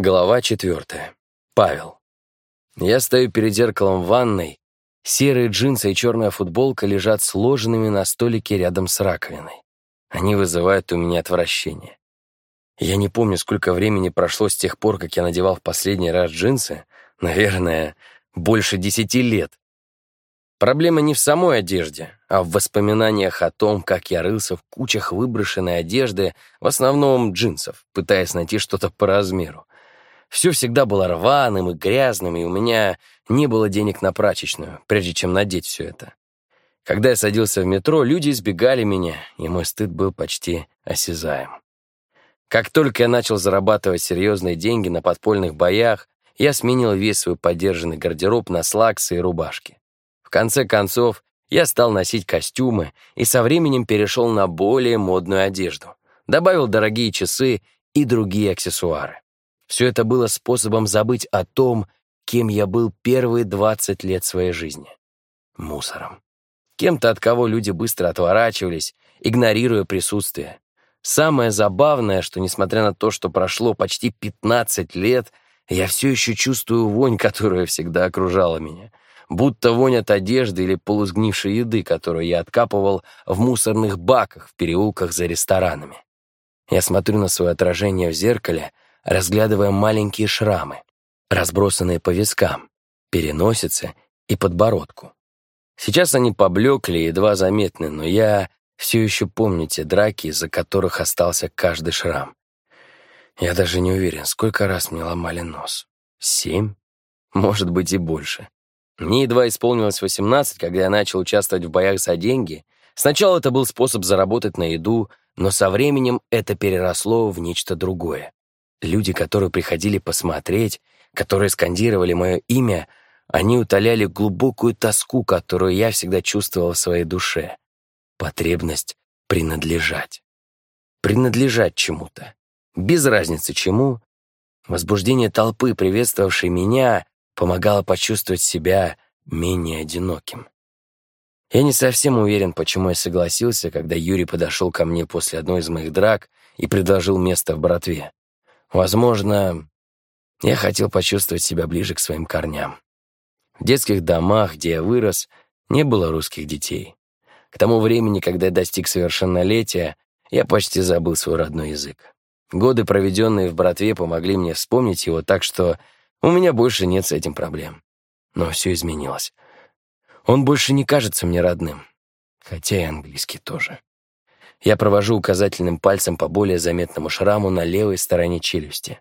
Глава четвертая. Павел. Я стою перед зеркалом в ванной. Серые джинсы и черная футболка лежат сложенными на столике рядом с раковиной. Они вызывают у меня отвращение. Я не помню, сколько времени прошло с тех пор, как я надевал в последний раз джинсы. Наверное, больше десяти лет. Проблема не в самой одежде, а в воспоминаниях о том, как я рылся в кучах выброшенной одежды, в основном джинсов, пытаясь найти что-то по размеру. Все всегда было рваным и грязным, и у меня не было денег на прачечную, прежде чем надеть все это. Когда я садился в метро, люди избегали меня, и мой стыд был почти осязаем. Как только я начал зарабатывать серьезные деньги на подпольных боях, я сменил весь свой поддержанный гардероб на слаксы и рубашки. В конце концов, я стал носить костюмы и со временем перешел на более модную одежду. Добавил дорогие часы и другие аксессуары. Все это было способом забыть о том, кем я был первые 20 лет своей жизни. Мусором. Кем-то, от кого люди быстро отворачивались, игнорируя присутствие. Самое забавное, что, несмотря на то, что прошло почти 15 лет, я все еще чувствую вонь, которая всегда окружала меня. Будто вонь от одежды или полусгнившей еды, которую я откапывал в мусорных баках в переулках за ресторанами. Я смотрю на свое отражение в зеркале — разглядывая маленькие шрамы, разбросанные по вискам, переносице и подбородку. Сейчас они поблекли и едва заметны, но я все еще помню те драки, из-за которых остался каждый шрам. Я даже не уверен, сколько раз мне ломали нос. Семь? Может быть и больше. Мне едва исполнилось 18, когда я начал участвовать в боях за деньги. Сначала это был способ заработать на еду, но со временем это переросло в нечто другое. Люди, которые приходили посмотреть, которые скандировали мое имя, они утоляли глубокую тоску, которую я всегда чувствовал в своей душе. Потребность принадлежать. Принадлежать чему-то. Без разницы чему. Возбуждение толпы, приветствовавшей меня, помогало почувствовать себя менее одиноким. Я не совсем уверен, почему я согласился, когда Юрий подошел ко мне после одной из моих драк и предложил место в братве. Возможно, я хотел почувствовать себя ближе к своим корням. В детских домах, где я вырос, не было русских детей. К тому времени, когда я достиг совершеннолетия, я почти забыл свой родной язык. Годы, проведенные в братве, помогли мне вспомнить его, так что у меня больше нет с этим проблем. Но все изменилось. Он больше не кажется мне родным, хотя и английский тоже. Я провожу указательным пальцем по более заметному шраму на левой стороне челюсти.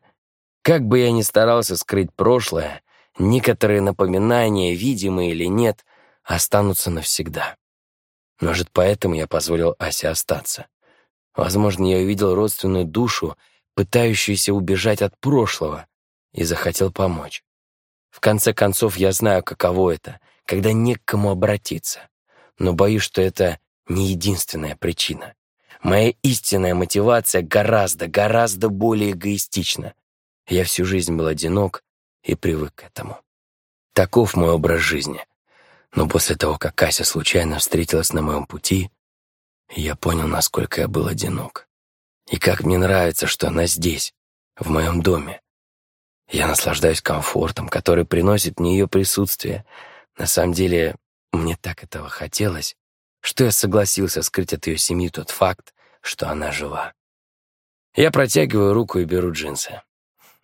Как бы я ни старался скрыть прошлое, некоторые напоминания, видимые или нет, останутся навсегда. Может, поэтому я позволил Асе остаться. Возможно, я увидел родственную душу, пытающуюся убежать от прошлого, и захотел помочь. В конце концов, я знаю, каково это, когда не к кому обратиться. Но боюсь, что это не единственная причина. Моя истинная мотивация гораздо, гораздо более эгоистична. Я всю жизнь был одинок и привык к этому. Таков мой образ жизни. Но после того, как Кася случайно встретилась на моем пути, я понял, насколько я был одинок. И как мне нравится, что она здесь, в моем доме. Я наслаждаюсь комфортом, который приносит мне ее присутствие. На самом деле, мне так этого хотелось, что я согласился скрыть от ее семьи тот факт, что она жива. Я протягиваю руку и беру джинсы.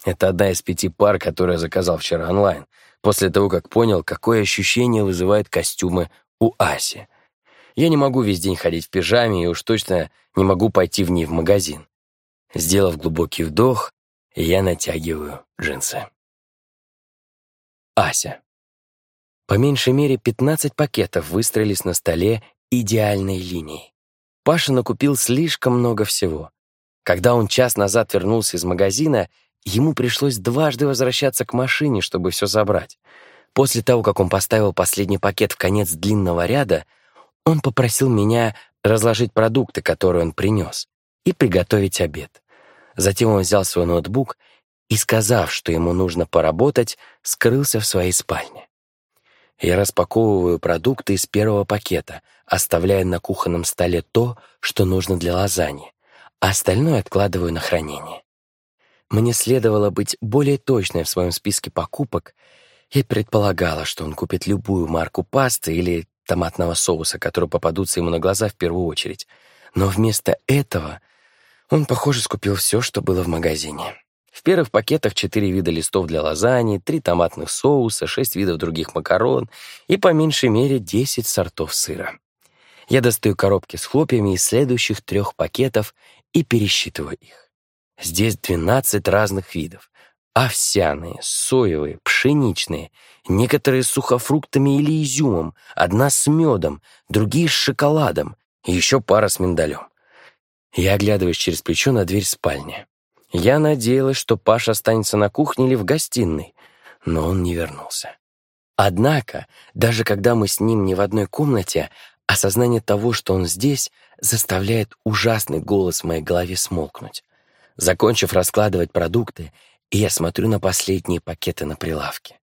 Это одна из пяти пар, которые я заказал вчера онлайн, после того, как понял, какое ощущение вызывают костюмы у Аси. Я не могу весь день ходить в пижаме и уж точно не могу пойти в ней в магазин. Сделав глубокий вдох, я натягиваю джинсы. Ася. По меньшей мере 15 пакетов выстроились на столе идеальной линией. Паша накупил слишком много всего. Когда он час назад вернулся из магазина, ему пришлось дважды возвращаться к машине, чтобы все забрать. После того, как он поставил последний пакет в конец длинного ряда, он попросил меня разложить продукты, которые он принес, и приготовить обед. Затем он взял свой ноутбук и, сказав, что ему нужно поработать, скрылся в своей спальне. Я распаковываю продукты из первого пакета, оставляя на кухонном столе то, что нужно для лазаньи, а остальное откладываю на хранение. мне следовало быть более точной в своем списке покупок, я предполагала, что он купит любую марку пасты или томатного соуса, которые попадутся ему на глаза в первую очередь. Но вместо этого он, похоже, скупил все, что было в магазине. В первых пакетах четыре вида листов для лазаньи, три томатных соуса, шесть видов других макарон и по меньшей мере десять сортов сыра. Я достаю коробки с хлопьями из следующих трех пакетов и пересчитываю их. Здесь 12 разных видов. Овсяные, соевые, пшеничные, некоторые с сухофруктами или изюмом, одна с медом, другие с шоколадом и еще пара с миндалем. Я оглядываюсь через плечо на дверь спальни. Я надеялась, что Паша останется на кухне или в гостиной, но он не вернулся. Однако, даже когда мы с ним не в одной комнате, осознание того, что он здесь, заставляет ужасный голос в моей голове смолкнуть. Закончив раскладывать продукты, я смотрю на последние пакеты на прилавке.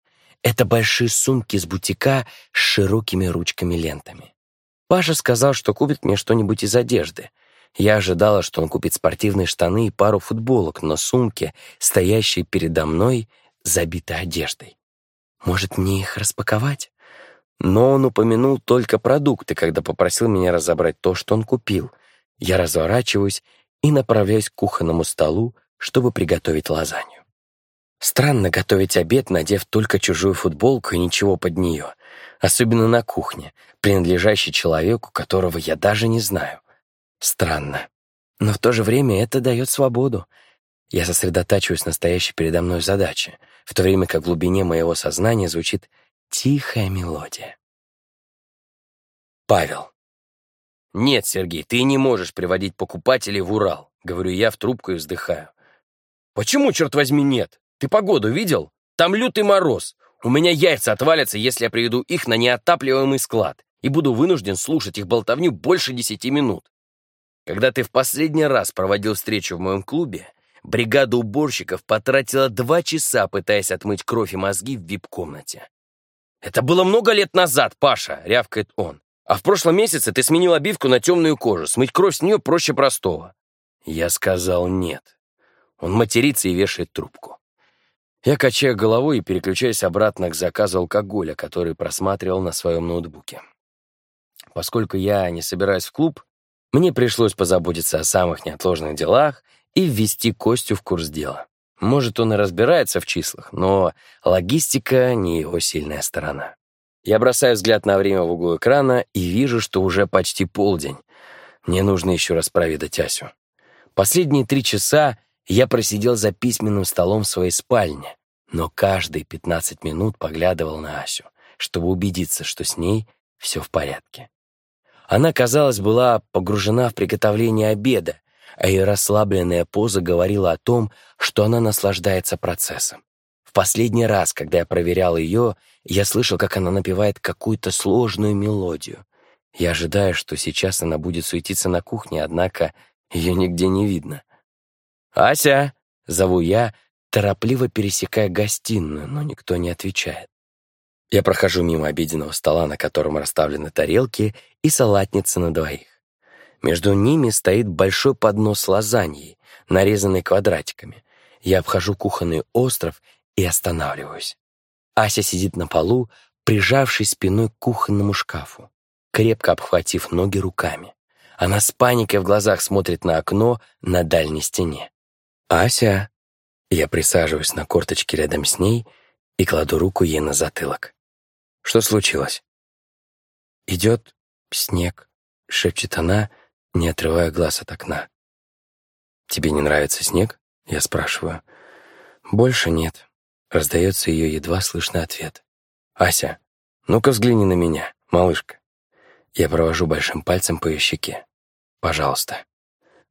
Это большие сумки с бутика с широкими ручками-лентами. Паша сказал, что купит мне что-нибудь из одежды. Я ожидала, что он купит спортивные штаны и пару футболок, но сумки, стоящие передо мной, забиты одеждой. Может, мне их распаковать? Но он упомянул только продукты, когда попросил меня разобрать то, что он купил. Я разворачиваюсь и направляюсь к кухонному столу, чтобы приготовить лазанью. Странно готовить обед, надев только чужую футболку и ничего под нее, особенно на кухне, принадлежащей человеку, которого я даже не знаю. Странно. Но в то же время это дает свободу. Я сосредотачиваюсь на стоящей передо мной задаче, в то время как в глубине моего сознания звучит тихая мелодия. Павел. «Нет, Сергей, ты не можешь приводить покупателей в Урал», — говорю я в трубку и вздыхаю. «Почему, черт возьми, нет? Ты погоду видел? Там лютый мороз. У меня яйца отвалятся, если я приведу их на неотапливаемый склад и буду вынужден слушать их болтовню больше десяти минут. Когда ты в последний раз проводил встречу в моем клубе, бригада уборщиков потратила два часа, пытаясь отмыть кровь и мозги в вип-комнате. «Это было много лет назад, Паша!» — рявкает он. А в прошлом месяце ты сменил обивку на темную кожу. Смыть кровь с нее проще простого. Я сказал нет. Он матерится и вешает трубку. Я качаю головой и переключаюсь обратно к заказу алкоголя, который просматривал на своем ноутбуке. Поскольку я не собираюсь в клуб, мне пришлось позаботиться о самых неотложных делах и ввести Костю в курс дела. Может, он и разбирается в числах, но логистика — не его сильная сторона. Я бросаю взгляд на время в углу экрана и вижу, что уже почти полдень. Мне нужно еще раз проведать Асю. Последние три часа я просидел за письменным столом в своей спальне, но каждые 15 минут поглядывал на Асю, чтобы убедиться, что с ней все в порядке. Она, казалось, была погружена в приготовление обеда, а ее расслабленная поза говорила о том, что она наслаждается процессом последний раз, когда я проверял ее, я слышал, как она напевает какую-то сложную мелодию. Я ожидаю, что сейчас она будет суетиться на кухне, однако ее нигде не видно. «Ася!» — зову я, торопливо пересекая гостиную, но никто не отвечает. Я прохожу мимо обеденного стола, на котором расставлены тарелки и салатницы на двоих. Между ними стоит большой поднос с лазаньей, нарезанной квадратиками. Я обхожу кухонный остров и останавливаюсь. Ася сидит на полу, прижавшись спиной к кухонному шкафу, крепко обхватив ноги руками. Она с паникой в глазах смотрит на окно на дальней стене. «Ася!» Я присаживаюсь на корточке рядом с ней и кладу руку ей на затылок. «Что случилось?» «Идет снег», — шепчет она, не отрывая глаз от окна. «Тебе не нравится снег?» — я спрашиваю. «Больше нет. Раздается ее едва слышный ответ. «Ася, ну-ка взгляни на меня, малышка». Я провожу большим пальцем по ее щеке. «Пожалуйста».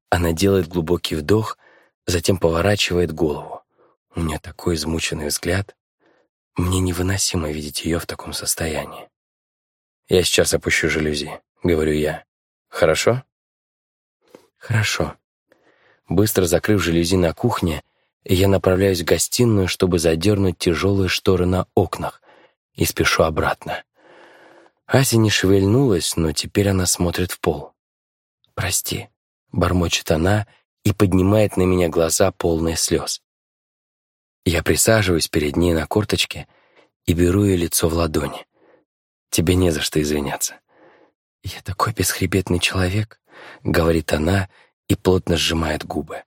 Она делает глубокий вдох, затем поворачивает голову. У нее такой измученный взгляд. Мне невыносимо видеть ее в таком состоянии. «Я сейчас опущу жалюзи», — говорю я. «Хорошо?» «Хорошо». Быстро закрыв жалюзи на кухне, я направляюсь в гостиную, чтобы задернуть тяжелые шторы на окнах, и спешу обратно. Ася не шевельнулась, но теперь она смотрит в пол. «Прости», — бормочет она и поднимает на меня глаза, полные слез. Я присаживаюсь перед ней на корточке и беру ее лицо в ладони. Тебе не за что извиняться. «Я такой бесхребетный человек», — говорит она и плотно сжимает губы.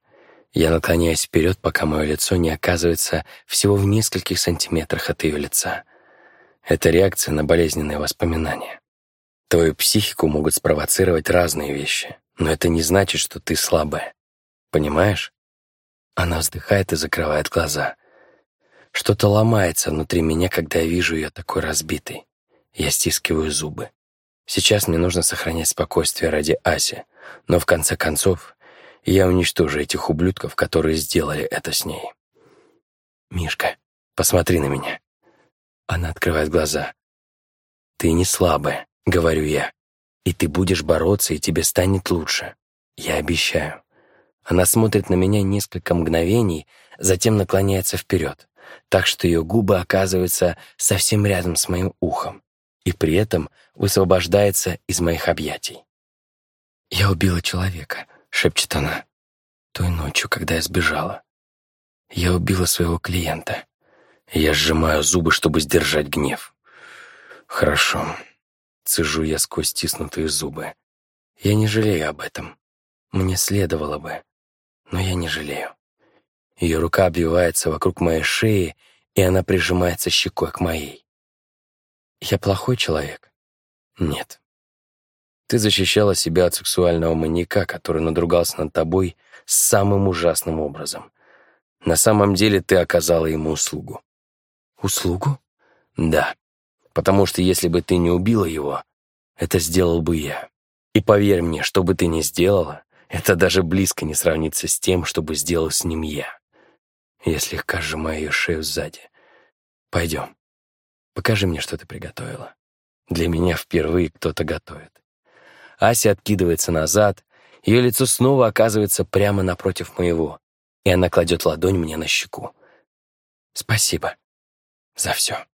Я наклоняюсь вперед, пока мое лицо не оказывается всего в нескольких сантиметрах от ее лица. Это реакция на болезненные воспоминания. Твою психику могут спровоцировать разные вещи, но это не значит, что ты слабая. Понимаешь? Она вздыхает и закрывает глаза. Что-то ломается внутри меня, когда я вижу ее такой разбитой. Я стискиваю зубы. Сейчас мне нужно сохранять спокойствие ради Аси, но в конце концов я уничтожу этих ублюдков, которые сделали это с ней. «Мишка, посмотри на меня». Она открывает глаза. «Ты не слабая», — говорю я. «И ты будешь бороться, и тебе станет лучше. Я обещаю». Она смотрит на меня несколько мгновений, затем наклоняется вперед так что ее губы оказываются совсем рядом с моим ухом и при этом высвобождается из моих объятий. «Я убила человека», — шепчет она, — «той ночью, когда я сбежала. Я убила своего клиента. Я сжимаю зубы, чтобы сдержать гнев. Хорошо. Цежу я сквозь стиснутые зубы. Я не жалею об этом. Мне следовало бы, но я не жалею. Ее рука обвивается вокруг моей шеи, и она прижимается щекой к моей. Я плохой человек? Нет. Ты защищала себя от сексуального маньяка, который надругался над тобой самым ужасным образом. На самом деле ты оказала ему услугу. Услугу? Да. Потому что если бы ты не убила его, это сделал бы я. И поверь мне, что бы ты ни сделала, это даже близко не сравнится с тем, что бы сделал с ним я. Я слегка сжимаю ее шею сзади. «Пойдем. Покажи мне, что ты приготовила. Для меня впервые кто-то готовит». Ася откидывается назад, ее лицо снова оказывается прямо напротив моего, и она кладет ладонь мне на щеку. «Спасибо за все».